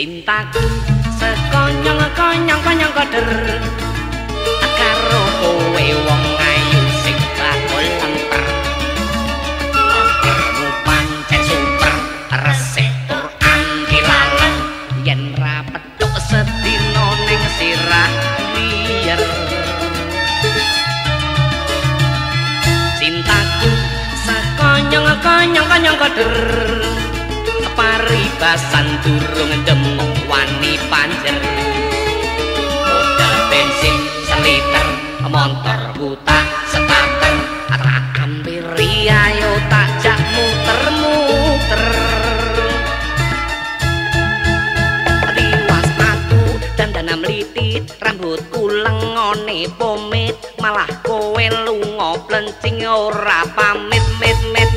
cintaku sekonyong-konyong-konyong koder. Karo kowe wong ayu sing bakul tempar kamu pancet super resik tur angkilalan yen ra rapetuk sedino ning sirah liar. Cintaku sekonyong-konyong-konyong koder. Paribasan durung demung wani panjer. Modal bensin seliter motor buta setater tak ambil ayo tak jak muter-muter. Tiwas aku dandana melitit rambutku lengone pomit malah kowe lunga plencing ora pamit mit mit mit mit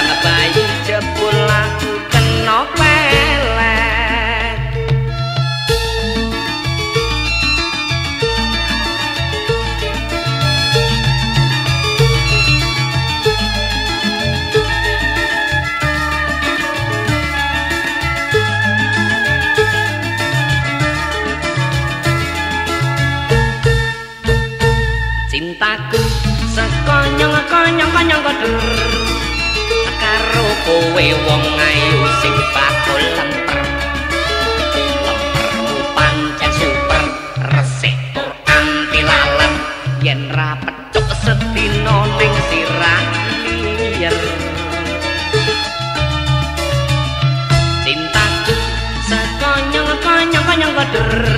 cabang bayi jebul aku kena pelet. Cintaku sekonyong-konyong-konyong koder karo kowe wong ayu sing bakul lemper lempermu pancen super resik tur anti lalem. Yen ra pecuk sedina ning sirah liyer cintaku sekonyong-konyong-konyong koder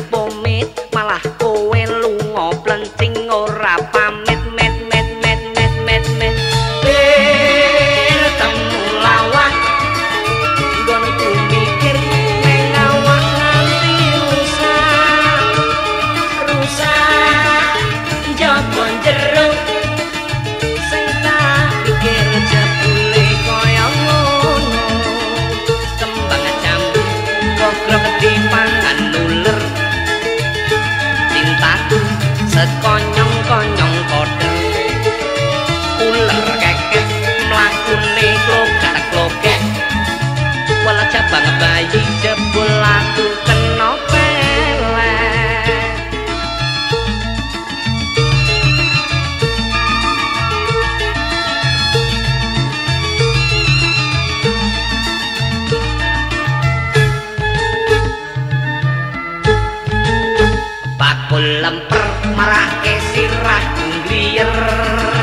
Boy. Sekonyong-konyong koder uler keket mlakune klogat-kloget wala cabang bayi jebul aku kena pelet bakul lemper marake sirah gliyer